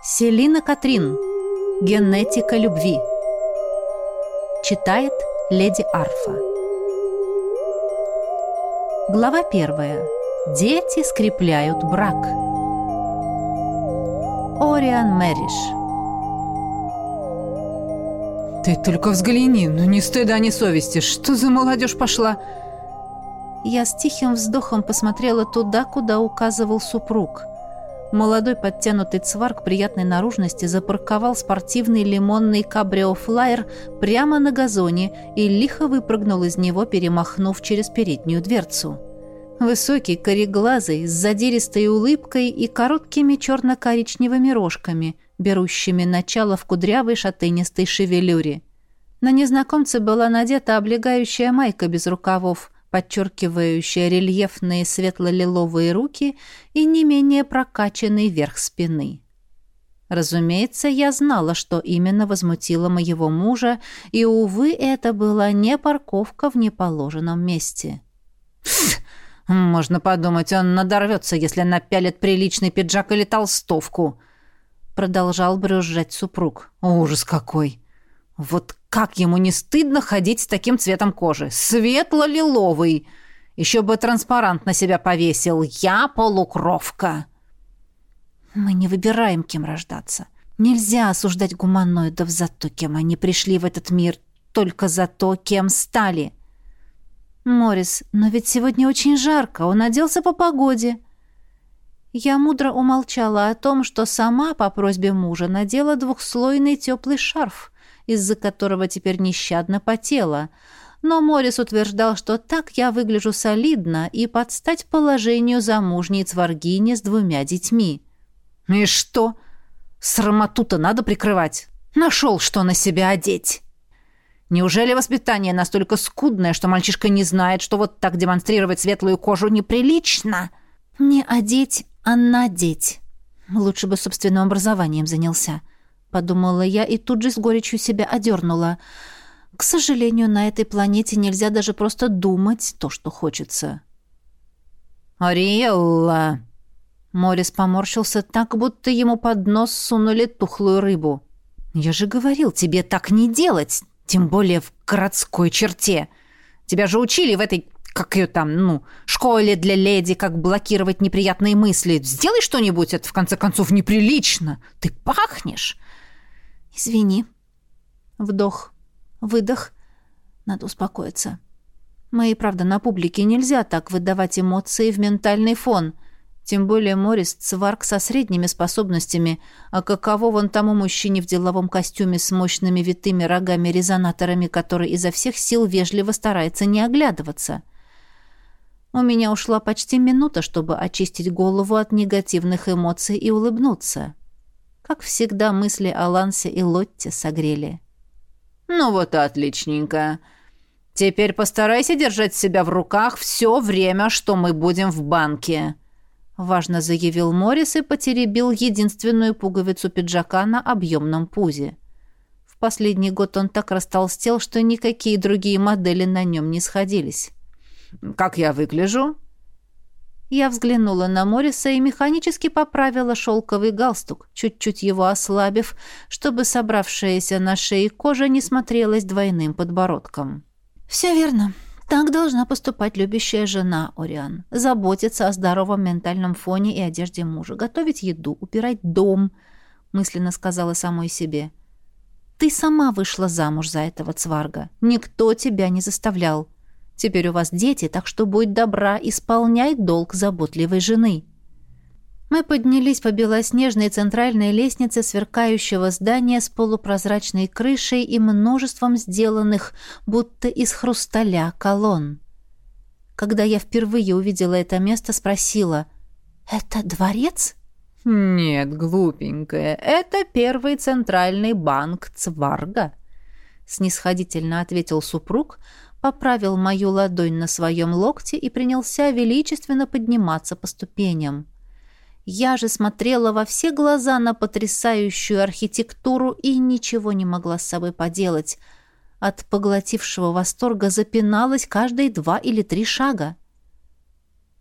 Селина Катрин. Генетика любви. Читает леди Арфа. Глава первая. Дети скрепляют брак. Ориан Мэриш. Ты только взгляни, ну ни стыда, ни совести. Что за молодежь пошла? Я с тихим вздохом посмотрела туда, куда указывал супруг. Молодой подтянутый цварк приятной наружности запарковал спортивный лимонный кабрио-флайер прямо на газоне и лихо выпрыгнул из него, перемахнув через переднюю дверцу. Высокий, кореглазый, с задиристой улыбкой и короткими черно-коричневыми рожками, берущими начало в кудрявой шатынистой шевелюре. На незнакомце была надета облегающая майка без рукавов – подчеркивающая рельефные светло-лиловые руки и не менее прокачанный верх спины. Разумеется, я знала, что именно возмутило моего мужа, и, увы, это была не парковка в неположенном месте. «Можно подумать, он надорвется, если напялит приличный пиджак или толстовку», продолжал брюзжать супруг. «Ужас какой! Вот как ему не стыдно ходить с таким цветом кожи? Светло-лиловый. Еще бы транспарант на себя повесил. Я полукровка. Мы не выбираем, кем рождаться. Нельзя осуждать гуманоидов за то, кем они пришли в этот мир, только за то, кем стали. Морис, но ведь сегодня очень жарко, он оделся по погоде. Я мудро умолчала о том, что сама по просьбе мужа надела двухслойный теплый шарф — из-за которого теперь нещадно потела. Но Морис утверждал, что так я выгляжу солидно и под стать положению замужней цваргини с двумя детьми. «И что? Срамоту-то надо прикрывать. Нашел, что на себя одеть». Неужели воспитание настолько скудное, что мальчишка не знает, что вот так демонстрировать светлую кожу неприлично? Не одеть, а надеть. Лучше бы собственным образованием занялся. — подумала я и тут же с горечью себя одернула. «К сожалению, на этой планете нельзя даже просто думать то, что хочется». «Ариэлла!» Морис поморщился так, будто ему под нос сунули тухлую рыбу. «Я же говорил тебе так не делать, тем более в городской черте. Тебя же учили в этой, как ее там, ну, школе для леди, как блокировать неприятные мысли. Сделай что-нибудь, это в конце концов неприлично. Ты пахнешь!» «Извини». Вдох, выдох. Надо успокоиться. Мы и правда на публике нельзя так выдавать эмоции в ментальный фон. Тем более Морис цварк со средними способностями, а каково вон тому мужчине в деловом костюме с мощными витыми рогами-резонаторами, который изо всех сил вежливо старается не оглядываться. У меня ушла почти минута, чтобы очистить голову от негативных эмоций и улыбнуться. Как всегда, мысли о Лансе и Лотте согрели. «Ну вот отличненько. Теперь постарайся держать себя в руках все время, что мы будем в банке», — важно заявил Моррис и потеребил единственную пуговицу пиджака на объемном пузе. В последний год он так растолстел, что никакие другие модели на нем не сходились. «Как я выгляжу?» Я взглянула на Мориса и механически поправила шелковый галстук, чуть-чуть его ослабив, чтобы собравшаяся на шее кожа не смотрелась двойным подбородком. «Все верно. Так должна поступать любящая жена, Ориан. Заботиться о здоровом ментальном фоне и одежде мужа, готовить еду, убирать дом», — мысленно сказала самой себе. «Ты сама вышла замуж за этого цварга. Никто тебя не заставлял». Теперь у вас дети, так что будь добра, исполняй долг заботливой жены». Мы поднялись по белоснежной центральной лестнице сверкающего здания с полупрозрачной крышей и множеством сделанных, будто из хрусталя, колонн. Когда я впервые увидела это место, спросила, «Это дворец?» «Нет, глупенькая, это первый центральный банк Цварга», — снисходительно ответил супруг, — поправил мою ладонь на своем локте и принялся величественно подниматься по ступеням. Я же смотрела во все глаза на потрясающую архитектуру и ничего не могла с собой поделать. От поглотившего восторга запиналась каждые два или три шага.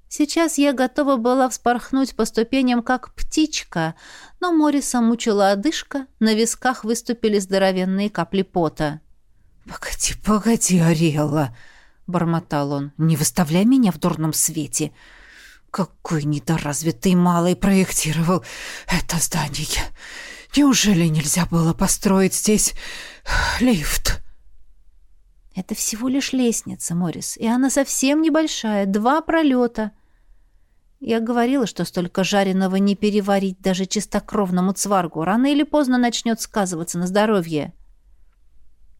Сейчас я готова была вспорхнуть по ступеням, как птичка, но Мориса мучила одышка, на висках выступили здоровенные капли пота. «Погоди, погоди, Ариэлла!» — бормотал он. «Не выставляй меня в дурном свете! Какой недоразвитый малый проектировал это здание! Неужели нельзя было построить здесь лифт?» «Это всего лишь лестница, Морис, и она совсем небольшая, два пролета. Я говорила, что столько жареного не переварить даже чистокровному цваргу. Рано или поздно начнет сказываться на здоровье.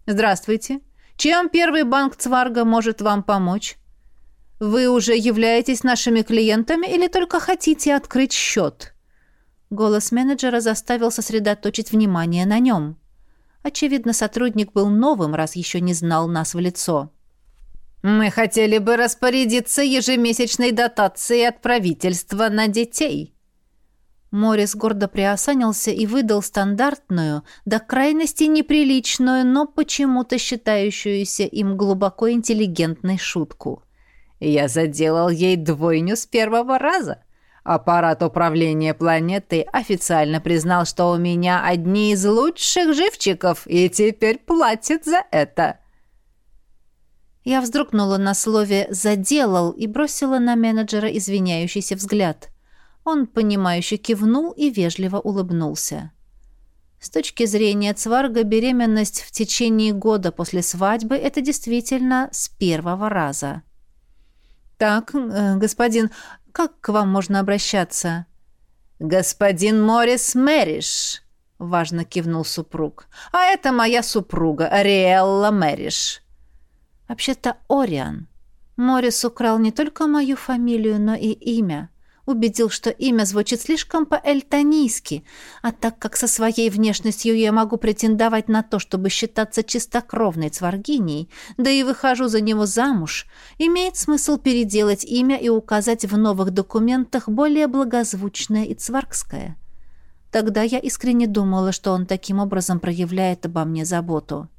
Здравствуйте. Чем первый банк цварга может вам помочь? Вы уже являетесь нашими клиентами или только хотите открыть счет? Голос менеджера заставил сосредоточить внимание на нем. Очевидно, сотрудник был новым, раз еще не знал нас в лицо. Мы хотели бы распорядиться ежемесячной дотацией от правительства на детей. Морис гордо приосанился и выдал стандартную, до крайности неприличную, но почему-то считающуюся им глубоко интеллигентной шутку. «Я заделал ей двойню с первого раза. Аппарат управления планетой официально признал, что у меня одни из лучших живчиков, и теперь платит за это». Я вздрогнула на слове «заделал» и бросила на менеджера извиняющийся взгляд. Он, понимающе кивнул и вежливо улыбнулся. С точки зрения Цварга, беременность в течение года после свадьбы – это действительно с первого раза. «Так, э, господин, как к вам можно обращаться?» «Господин Морис Мэриш», — важно кивнул супруг. «А это моя супруга, Ариэлла Мэриш». Вообще-то Ориан. Морис украл не только мою фамилию, но и имя. Убедил, что имя звучит слишком по-эльтонийски, а так как со своей внешностью я могу претендовать на то, чтобы считаться чистокровной цваргиней, да и выхожу за него замуж, имеет смысл переделать имя и указать в новых документах более благозвучное и цваргское. Тогда я искренне думала, что он таким образом проявляет обо мне заботу.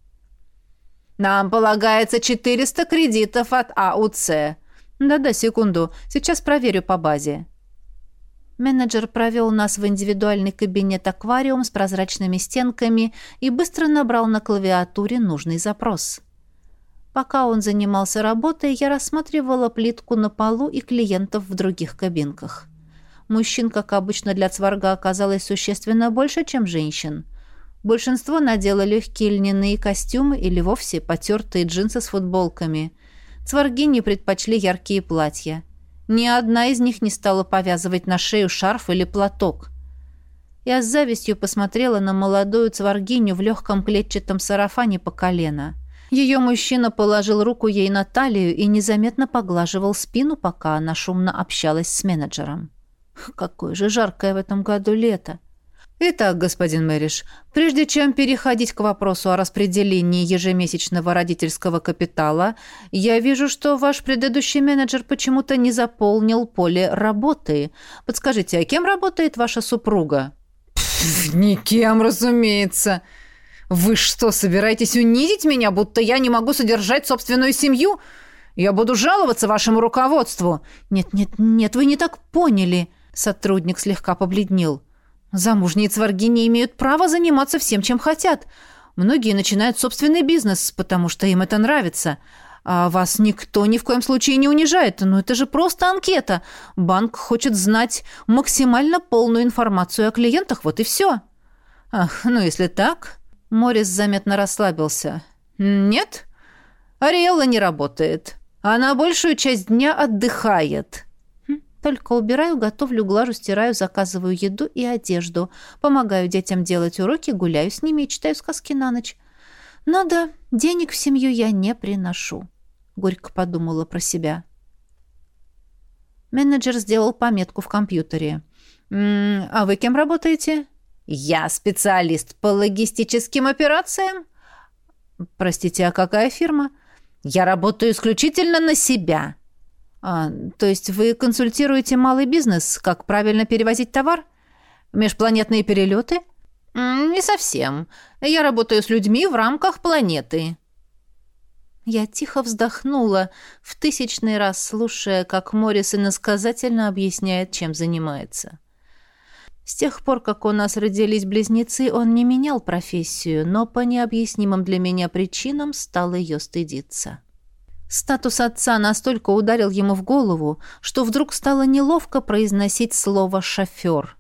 Нам полагается 400 кредитов от АУЦ. Да-да, секунду. Сейчас проверю по базе. Менеджер провел нас в индивидуальный кабинет-аквариум с прозрачными стенками и быстро набрал на клавиатуре нужный запрос. Пока он занимался работой, я рассматривала плитку на полу и клиентов в других кабинках. Мужчин, как обычно, для цварга оказалось существенно больше, чем женщин – Большинство надело легкие льняные костюмы или вовсе потертые джинсы с футболками. Цваргини предпочли яркие платья. Ни одна из них не стала повязывать на шею шарф или платок. Я с завистью посмотрела на молодую цваргиню в легком клетчатом сарафане по колено. Ее мужчина положил руку ей на талию и незаметно поглаживал спину, пока она шумно общалась с менеджером. Какое же жаркое в этом году лето! Итак, господин Мэриш, прежде чем переходить к вопросу о распределении ежемесячного родительского капитала, я вижу, что ваш предыдущий менеджер почему-то не заполнил поле работы. Подскажите, а кем работает ваша супруга? Пф, никем, разумеется. Вы что, собираетесь унизить меня, будто я не могу содержать собственную семью? Я буду жаловаться вашему руководству. Нет, нет, нет, вы не так поняли. Сотрудник слегка побледнел. Замужние цварги не имеют права заниматься всем, чем хотят. Многие начинают собственный бизнес, потому что им это нравится. А вас никто ни в коем случае не унижает. Но это же просто анкета. Банк хочет знать максимально полную информацию о клиентах, вот и все. Ах, ну если так... Морис заметно расслабился. Нет, Ариэлла не работает. Она большую часть дня отдыхает. Только убираю, готовлю, глажу, стираю, заказываю еду и одежду. Помогаю детям делать уроки, гуляю с ними и читаю сказки на ночь. Но да, денег в семью я не приношу. Горько подумала про себя. Менеджер сделал пометку в компьютере. «М -м, «А вы кем работаете?» «Я специалист по логистическим операциям». «Простите, а какая фирма?» «Я работаю исключительно на себя». А, то есть вы консультируете малый бизнес, как правильно перевозить товар? Межпланетные перелеты? Не совсем. Я работаю с людьми в рамках планеты. Я тихо вздохнула, в тысячный раз слушая, как Моррис иносказательно объясняет, чем занимается. С тех пор, как у нас родились близнецы, он не менял профессию, но по необъяснимым для меня причинам стал ее стыдиться. Статус отца настолько ударил ему в голову, что вдруг стало неловко произносить слово «шофер».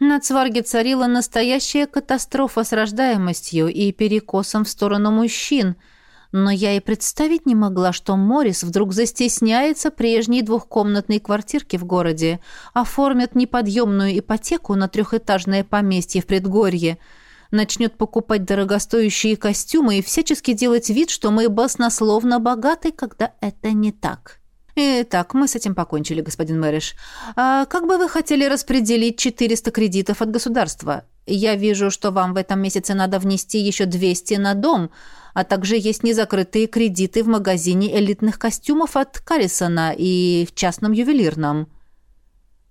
На Цварге царила настоящая катастрофа с рождаемостью и перекосом в сторону мужчин – но я и представить не могла, что Морис вдруг застесняется прежней двухкомнатной квартирки в городе, оформит неподъемную ипотеку на трехэтажное поместье в предгорье, начнет покупать дорогостоящие костюмы и всячески делать вид, что мы баснословно богаты, когда это не так. Итак, мы с этим покончили, господин Мэриш. А как бы вы хотели распределить 400 кредитов от государства? Я вижу, что вам в этом месяце надо внести еще 200 на дом – а также есть незакрытые кредиты в магазине элитных костюмов от Каррисона и в частном ювелирном.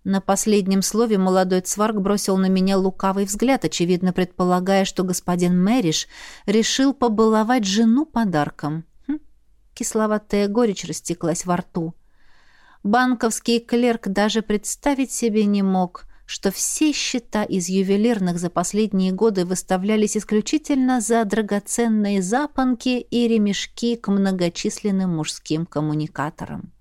На последнем слове молодой цварк бросил на меня лукавый взгляд, очевидно предполагая, что господин Мэриш решил побаловать жену подарком. Хм, кисловатая горечь растеклась во рту. Банковский клерк даже представить себе не мог, что все счета из ювелирных за последние годы выставлялись исключительно за драгоценные запонки и ремешки к многочисленным мужским коммуникаторам.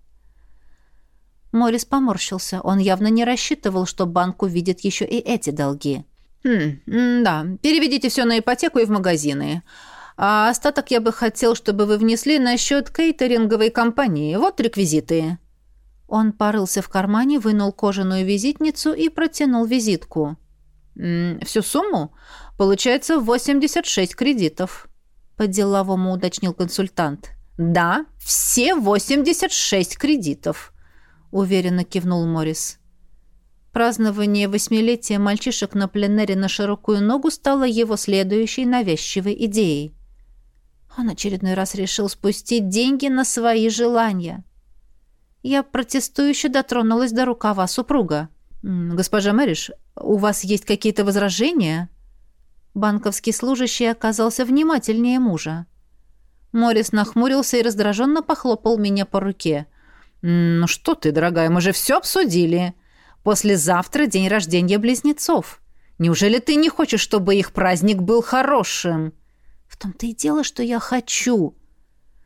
Морис поморщился. Он явно не рассчитывал, что банк увидит еще и эти долги. «Хм, да, переведите все на ипотеку и в магазины. А остаток я бы хотел, чтобы вы внесли на счет кейтеринговой компании. Вот реквизиты». Он порылся в кармане, вынул кожаную визитницу и протянул визитку. «Всю сумму? Получается 86 кредитов», — по-деловому уточнил консультант. «Да, все 86 кредитов», — уверенно кивнул Моррис. Празднование восьмилетия мальчишек на пленэре на широкую ногу стало его следующей навязчивой идеей. Он очередной раз решил спустить деньги на свои желания — я протестующе дотронулась до рукава супруга. «Госпожа Мэриш, у вас есть какие-то возражения?» Банковский служащий оказался внимательнее мужа. Морис нахмурился и раздраженно похлопал меня по руке. «Ну что ты, дорогая, мы же все обсудили. Послезавтра день рождения близнецов. Неужели ты не хочешь, чтобы их праздник был хорошим?» «В том-то и дело, что я хочу»,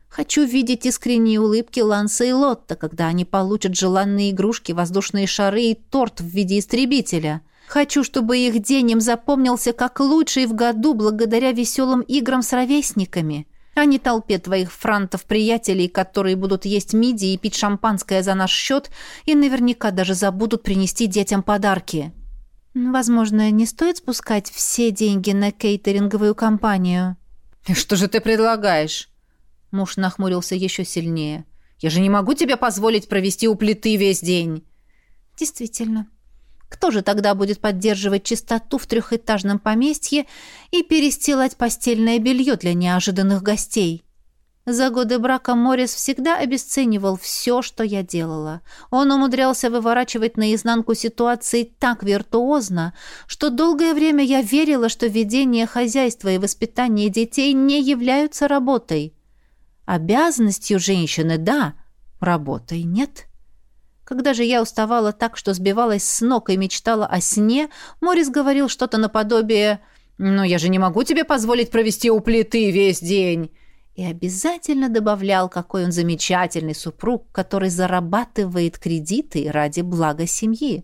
Хочу видеть искренние улыбки Ланса и Лотта, когда они получат желанные игрушки, воздушные шары и торт в виде истребителя. Хочу, чтобы их день им запомнился как лучший в году благодаря веселым играм с ровесниками, а не толпе твоих франтов-приятелей, которые будут есть миди и пить шампанское за наш счет и наверняка даже забудут принести детям подарки. Возможно, не стоит спускать все деньги на кейтеринговую компанию. «Что же ты предлагаешь?» Муж нахмурился еще сильнее. «Я же не могу тебе позволить провести у плиты весь день!» «Действительно. Кто же тогда будет поддерживать чистоту в трехэтажном поместье и перестилать постельное белье для неожиданных гостей?» За годы брака Морис всегда обесценивал все, что я делала. Он умудрялся выворачивать наизнанку ситуации так виртуозно, что долгое время я верила, что ведение хозяйства и воспитание детей не являются работой. Обязанностью женщины – да, работой – нет. Когда же я уставала так, что сбивалась с ног и мечтала о сне, Морис говорил что-то наподобие «Ну, я же не могу тебе позволить провести у плиты весь день!» и обязательно добавлял, какой он замечательный супруг, который зарабатывает кредиты ради блага семьи.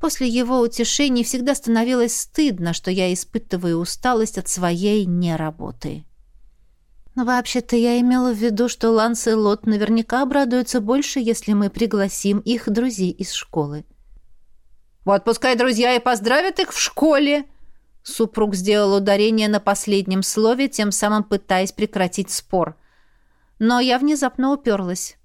После его утешений всегда становилось стыдно, что я испытываю усталость от своей неработы. Но вообще-то я имела в виду, что Ланс и Лот наверняка обрадуются больше, если мы пригласим их друзей из школы. «Вот пускай друзья и поздравят их в школе!» Супруг сделал ударение на последнем слове, тем самым пытаясь прекратить спор. Но я внезапно уперлась.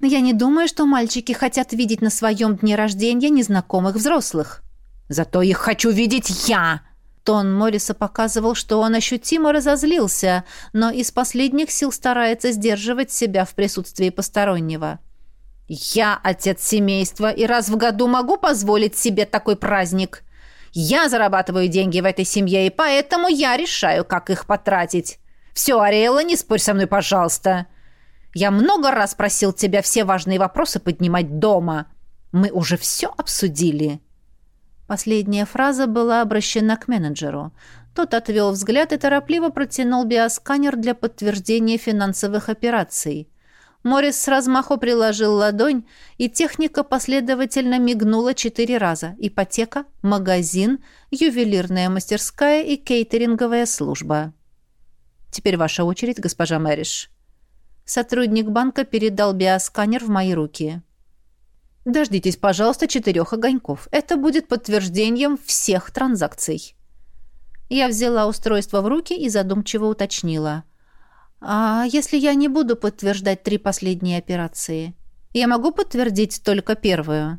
Я не думаю, что мальчики хотят видеть на своем дне рождения незнакомых взрослых. «Зато их хочу видеть я!» Тон Морриса показывал, что он ощутимо разозлился, но из последних сил старается сдерживать себя в присутствии постороннего. «Я отец семейства, и раз в году могу позволить себе такой праздник. Я зарабатываю деньги в этой семье, и поэтому я решаю, как их потратить. Все, Ариэла, не спорь со мной, пожалуйста. Я много раз просил тебя все важные вопросы поднимать дома. Мы уже все обсудили». Последняя фраза была обращена к менеджеру. Тот отвел взгляд и торопливо протянул биосканер для подтверждения финансовых операций. Морис с размаху приложил ладонь, и техника последовательно мигнула четыре раза. Ипотека, магазин, ювелирная мастерская и кейтеринговая служба. «Теперь ваша очередь, госпожа Мэриш». Сотрудник банка передал биосканер в мои руки. «Дождитесь, пожалуйста, четырех огоньков. Это будет подтверждением всех транзакций». Я взяла устройство в руки и задумчиво уточнила. «А если я не буду подтверждать три последние операции? Я могу подтвердить только первую?»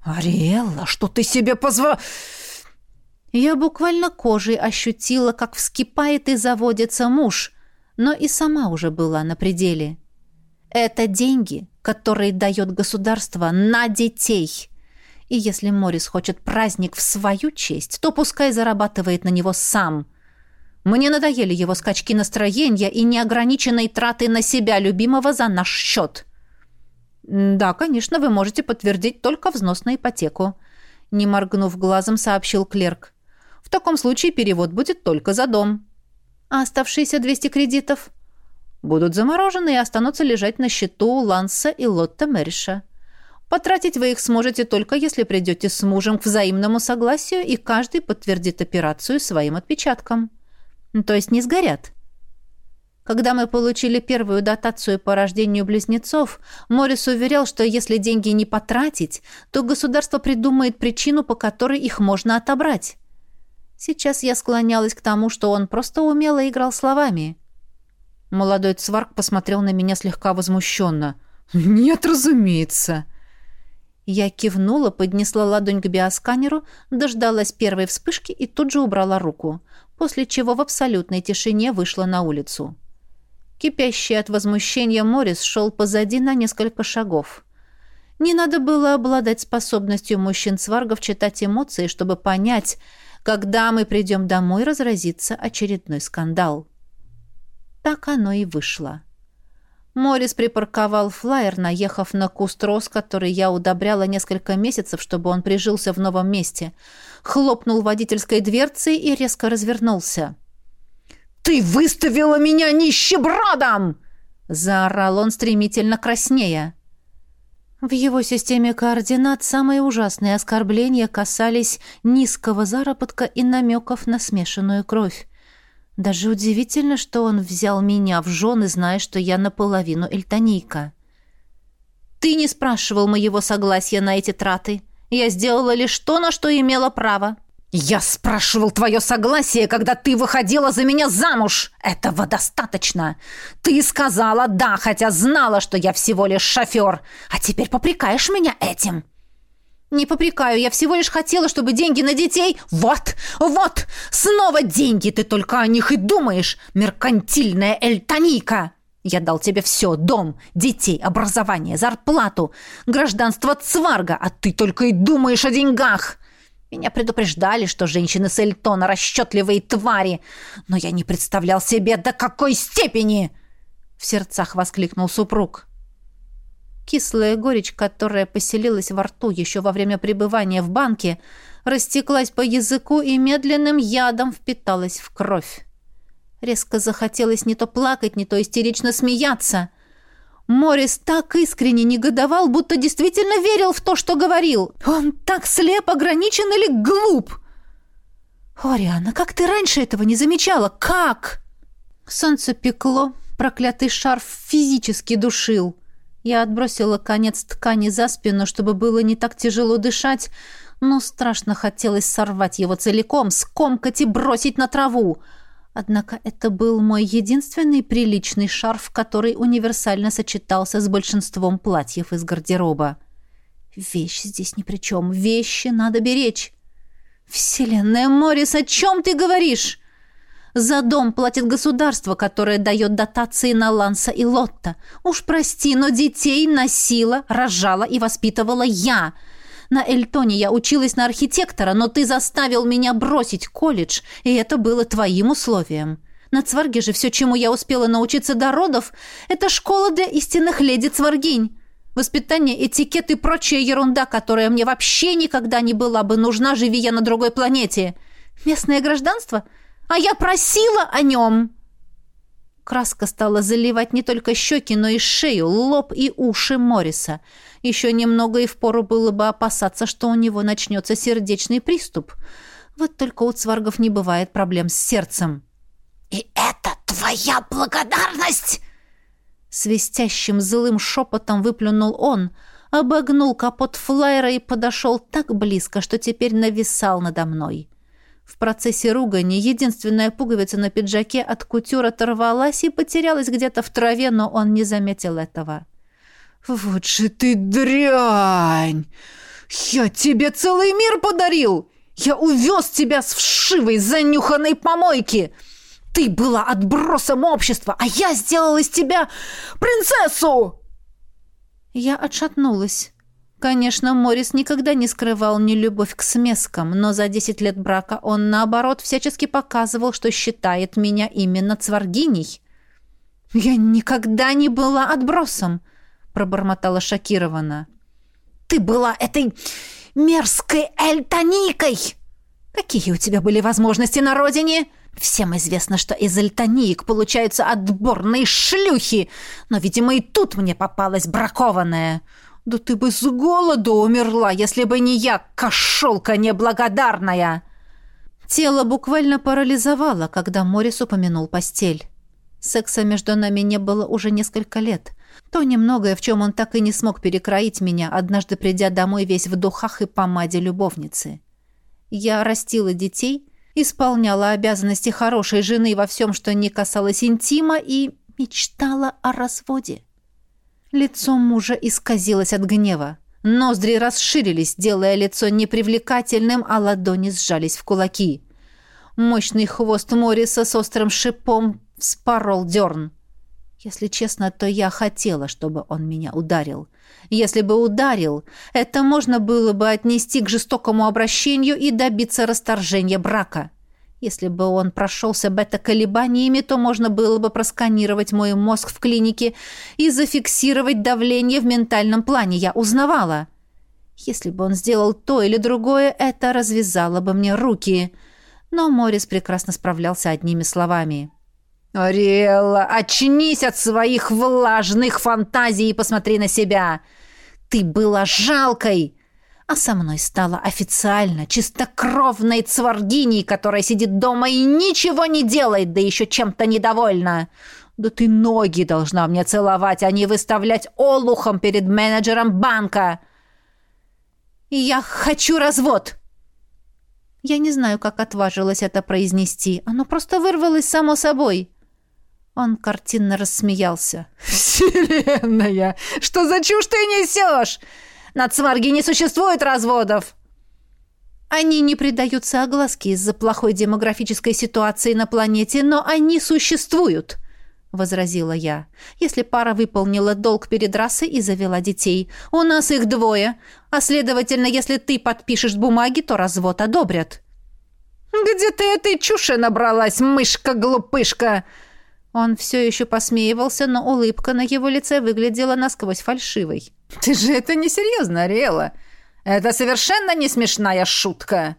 «Ариэлла, что ты себе позва...» Я буквально кожей ощутила, как вскипает и заводится муж, но и сама уже была на пределе. Это деньги, которые дает государство на детей. И если Морис хочет праздник в свою честь, то пускай зарабатывает на него сам. Мне надоели его скачки настроения и неограниченные траты на себя любимого за наш счет. Да, конечно, вы можете подтвердить только взнос на ипотеку. Не моргнув глазом, сообщил клерк. В таком случае перевод будет только за дом. А оставшиеся 200 кредитов будут заморожены и останутся лежать на счету Ланса и Лотта Мэриша. Потратить вы их сможете только если придете с мужем к взаимному согласию, и каждый подтвердит операцию своим отпечатком. То есть не сгорят. Когда мы получили первую дотацию по рождению близнецов, Морис уверял, что если деньги не потратить, то государство придумает причину, по которой их можно отобрать. Сейчас я склонялась к тому, что он просто умело играл словами. Молодой цварк посмотрел на меня слегка возмущенно. «Нет, разумеется!» Я кивнула, поднесла ладонь к биосканеру, дождалась первой вспышки и тут же убрала руку, после чего в абсолютной тишине вышла на улицу. Кипящий от возмущения Морис шел позади на несколько шагов. Не надо было обладать способностью мужчин-цваргов читать эмоции, чтобы понять, когда мы придем домой, разразится очередной скандал. Так оно и вышло. Морис припарковал флайер, наехав на куст роз, который я удобряла несколько месяцев, чтобы он прижился в новом месте. Хлопнул водительской дверцей и резко развернулся. «Ты выставила меня нищебродом!» Заорал он стремительно краснея. В его системе координат самые ужасные оскорбления касались низкого заработка и намеков на смешанную кровь. Даже удивительно, что он взял меня в жены, зная, что я наполовину эльтонийка. «Ты не спрашивал моего согласия на эти траты. Я сделала лишь то, на что имела право». «Я спрашивал твое согласие, когда ты выходила за меня замуж. Этого достаточно. Ты сказала «да», хотя знала, что я всего лишь шофер. А теперь попрекаешь меня этим». «Не попрекаю, я всего лишь хотела, чтобы деньги на детей...» «Вот, вот! Снова деньги! Ты только о них и думаешь, меркантильная эльтоника!» «Я дал тебе все, дом, детей, образование, зарплату, гражданство цварга, а ты только и думаешь о деньгах!» Меня предупреждали, что женщины с Эльтона расчетливые твари, но я не представлял себе, до какой степени!» В сердцах воскликнул супруг. Кислая горечь, которая поселилась во рту еще во время пребывания в банке, растеклась по языку и медленным ядом впиталась в кровь. Резко захотелось не то плакать, не то истерично смеяться. Морис так искренне негодовал, будто действительно верил в то, что говорил. Он так слеп, ограничен или глуп? «Ориана, как ты раньше этого не замечала? Как?» Солнце пекло, проклятый шарф физически душил. Я отбросила конец ткани за спину, чтобы было не так тяжело дышать, но страшно хотелось сорвать его целиком, скомкать и бросить на траву. Однако это был мой единственный приличный шарф, который универсально сочетался с большинством платьев из гардероба. Вещь здесь ни при чем. Вещи надо беречь. «Вселенная Моррис, о чем ты говоришь?» За дом платит государство, которое дает дотации на Ланса и Лотта. Уж прости, но детей носила, рожала и воспитывала я. На Эльтоне я училась на архитектора, но ты заставил меня бросить колледж, и это было твоим условием. На Цварге же все, чему я успела научиться до родов, это школа для истинных леди Цваргинь. Воспитание, этикет и прочая ерунда, которая мне вообще никогда не была бы нужна, живи я на другой планете. Местное гражданство? А я просила о нем!» Краска стала заливать не только щеки, но и шею, лоб и уши Морриса. Еще немного и впору было бы опасаться, что у него начнется сердечный приступ. Вот только у цваргов не бывает проблем с сердцем. «И это твоя благодарность!» Свистящим злым шепотом выплюнул он, обогнул капот флайера и подошел так близко, что теперь нависал надо мной. В процессе ругани единственная пуговица на пиджаке от кутюр оторвалась и потерялась где-то в траве, но он не заметил этого. «Вот же ты дрянь! Я тебе целый мир подарил! Я увез тебя с вшивой занюханной помойки! Ты была отбросом общества, а я сделал из тебя принцессу!» Я отшатнулась. Конечно, Морис никогда не скрывал ни любовь к смескам, но за десять лет брака он, наоборот, всячески показывал, что считает меня именно цваргиней. «Я никогда не была отбросом», — пробормотала шокированно. «Ты была этой мерзкой эльтоникой!» «Какие у тебя были возможности на родине?» «Всем известно, что из эльтониек получаются отборные шлюхи, но, видимо, и тут мне попалась бракованная». «Да ты бы с голоду умерла, если бы не я, кошелка неблагодарная!» Тело буквально парализовало, когда Морис упомянул постель. Секса между нами не было уже несколько лет. То немногое, в чем он так и не смог перекроить меня, однажды придя домой весь в духах и помаде любовницы. Я растила детей, исполняла обязанности хорошей жены во всем, что не касалось интима, и мечтала о разводе. Лицо мужа исказилось от гнева. Ноздри расширились, делая лицо непривлекательным, а ладони сжались в кулаки. Мощный хвост Мориса с острым шипом вспорол дерн. Если честно, то я хотела, чтобы он меня ударил. Если бы ударил, это можно было бы отнести к жестокому обращению и добиться расторжения брака. Если бы он прошелся бета-колебаниями, то можно было бы просканировать мой мозг в клинике и зафиксировать давление в ментальном плане. Я узнавала. Если бы он сделал то или другое, это развязало бы мне руки. Но Морис прекрасно справлялся одними словами. «Ариэлла, очнись от своих влажных фантазий и посмотри на себя! Ты была жалкой!» А со мной стала официально чистокровной цваргиней, которая сидит дома и ничего не делает, да еще чем-то недовольна. Да ты ноги должна мне целовать, а не выставлять олухом перед менеджером банка. Я хочу развод. Я не знаю, как отважилась это произнести. Оно просто вырвалось само собой. Он картинно рассмеялся. «Вселенная! Что за чушь ты несешь? На Цварге не существует разводов!» Они не придаются огласке из-за плохой демографической ситуации на планете, но они существуют, возразила я. Если пара выполнила долг перед расой и завела детей, у нас их двое, а следовательно, если ты подпишешь бумаги, то развод одобрят. Где ты этой чуши набралась, мышка-глупышка? Он все еще посмеивался, но улыбка на его лице выглядела насквозь фальшивой. «Ты же это несерьезно, Ариэла! Это совершенно не смешная шутка!»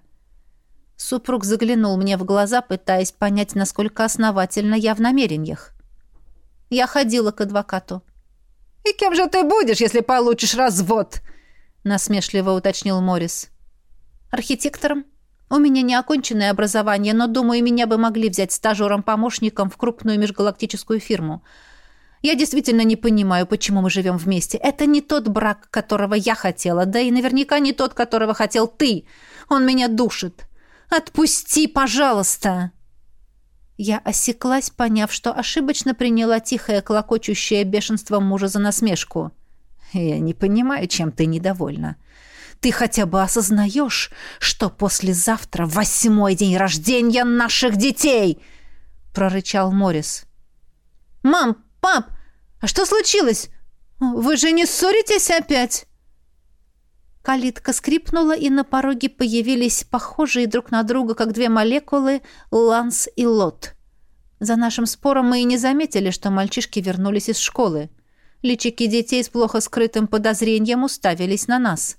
Супруг заглянул мне в глаза, пытаясь понять, насколько основательно я в намерениях. Я ходила к адвокату. «И кем же ты будешь, если получишь развод?» насмешливо уточнил Морис. «Архитектором. У меня не оконченное образование, но, думаю, меня бы могли взять стажером-помощником в крупную межгалактическую фирму. Я действительно не понимаю, почему мы живем вместе. Это не тот брак, которого я хотела, да и наверняка не тот, которого хотел ты. Он меня душит. Отпусти, пожалуйста!» Я осеклась, поняв, что ошибочно приняла тихое клокочущее бешенство мужа за насмешку. «Я не понимаю, чем ты недовольна. Ты хотя бы осознаешь, что послезавтра восьмой день рождения наших детей?» — прорычал Морис. «Мам, «Пап, а что случилось? Вы же не ссоритесь опять?» Калитка скрипнула, и на пороге появились похожие друг на друга, как две молекулы, Ланс и Лот. За нашим спором мы и не заметили, что мальчишки вернулись из школы. Личики детей с плохо скрытым подозрением уставились на нас.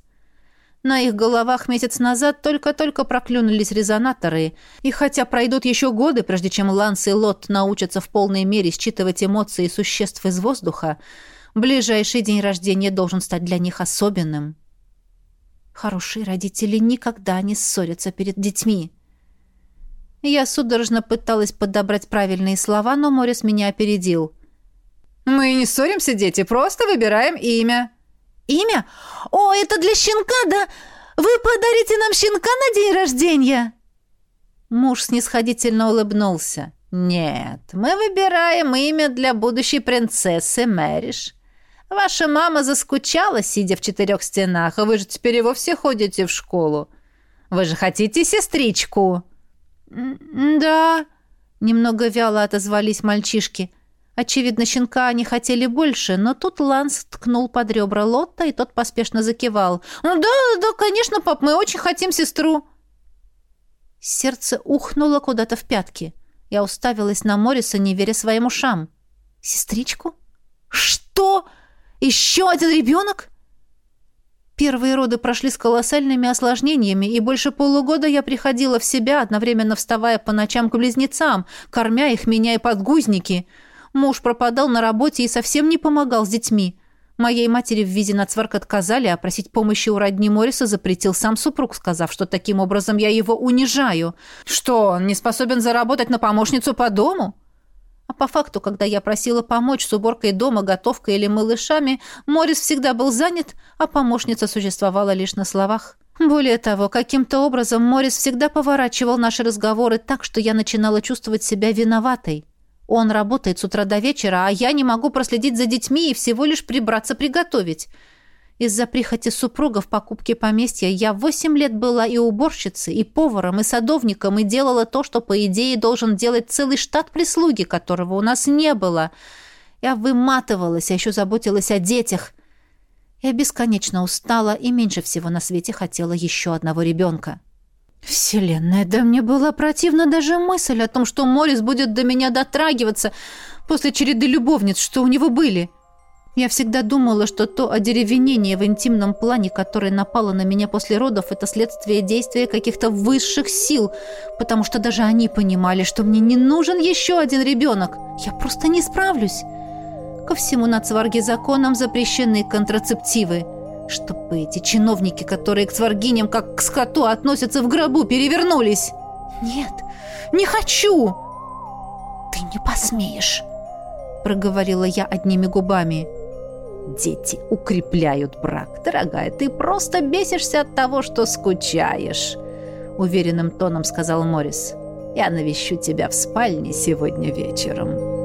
На их головах месяц назад только-только проклюнулись резонаторы, и хотя пройдут еще годы, прежде чем Ланс и Лот научатся в полной мере считывать эмоции существ из воздуха, ближайший день рождения должен стать для них особенным. Хорошие родители никогда не ссорятся перед детьми. Я судорожно пыталась подобрать правильные слова, но Морис меня опередил. «Мы не ссоримся, дети, просто выбираем имя». «Имя? О, это для щенка, да? Вы подарите нам щенка на день рождения?» Муж снисходительно улыбнулся. «Нет, мы выбираем имя для будущей принцессы Мэриш. Ваша мама заскучала, сидя в четырех стенах, а вы же теперь и вовсе ходите в школу. Вы же хотите сестричку?» «Да», — немного вяло отозвались мальчишки. Очевидно, щенка они хотели больше, но тут Ланс ткнул под ребра Лотта, и тот поспешно закивал. «Ну да, да, конечно, пап, мы очень хотим сестру». Сердце ухнуло куда-то в пятки. Я уставилась на Мориса, не веря своим ушам. «Сестричку? Что? Еще один ребенок?» Первые роды прошли с колоссальными осложнениями, и больше полугода я приходила в себя, одновременно вставая по ночам к близнецам, кормя их, меняя подгузники. Муж пропадал на работе и совсем не помогал с детьми. Моей матери в визе на цварк отказали, а просить помощи у родни Морриса запретил сам супруг, сказав, что таким образом я его унижаю. Что, он не способен заработать на помощницу по дому? А по факту, когда я просила помочь с уборкой дома, готовкой или малышами, Морис всегда был занят, а помощница существовала лишь на словах. Более того, каким-то образом Морис всегда поворачивал наши разговоры так, что я начинала чувствовать себя виноватой. Он работает с утра до вечера, а я не могу проследить за детьми и всего лишь прибраться приготовить. Из-за прихоти супруга в покупке поместья я восемь лет была и уборщицей, и поваром, и садовником, и делала то, что, по идее, должен делать целый штат прислуги, которого у нас не было. Я выматывалась, а еще заботилась о детях. Я бесконечно устала и меньше всего на свете хотела еще одного ребенка. Вселенная, да мне была противна даже мысль о том, что Морис будет до меня дотрагиваться после череды любовниц, что у него были. — я всегда думала, что то одеревенение в интимном плане, которое напало на меня после родов, это следствие действия каких-то высших сил, потому что даже они понимали, что мне не нужен еще один ребенок. Я просто не справлюсь. Ко всему на цварге законом запрещены контрацептивы. Чтобы эти чиновники, которые к цваргиням как к скоту относятся в гробу, перевернулись. Нет, не хочу. Ты не посмеешь, проговорила я одними губами. Дети укрепляют брак. Дорогая, ты просто бесишься от того, что скучаешь, уверенным тоном сказал Морис. Я навещу тебя в спальне сегодня вечером.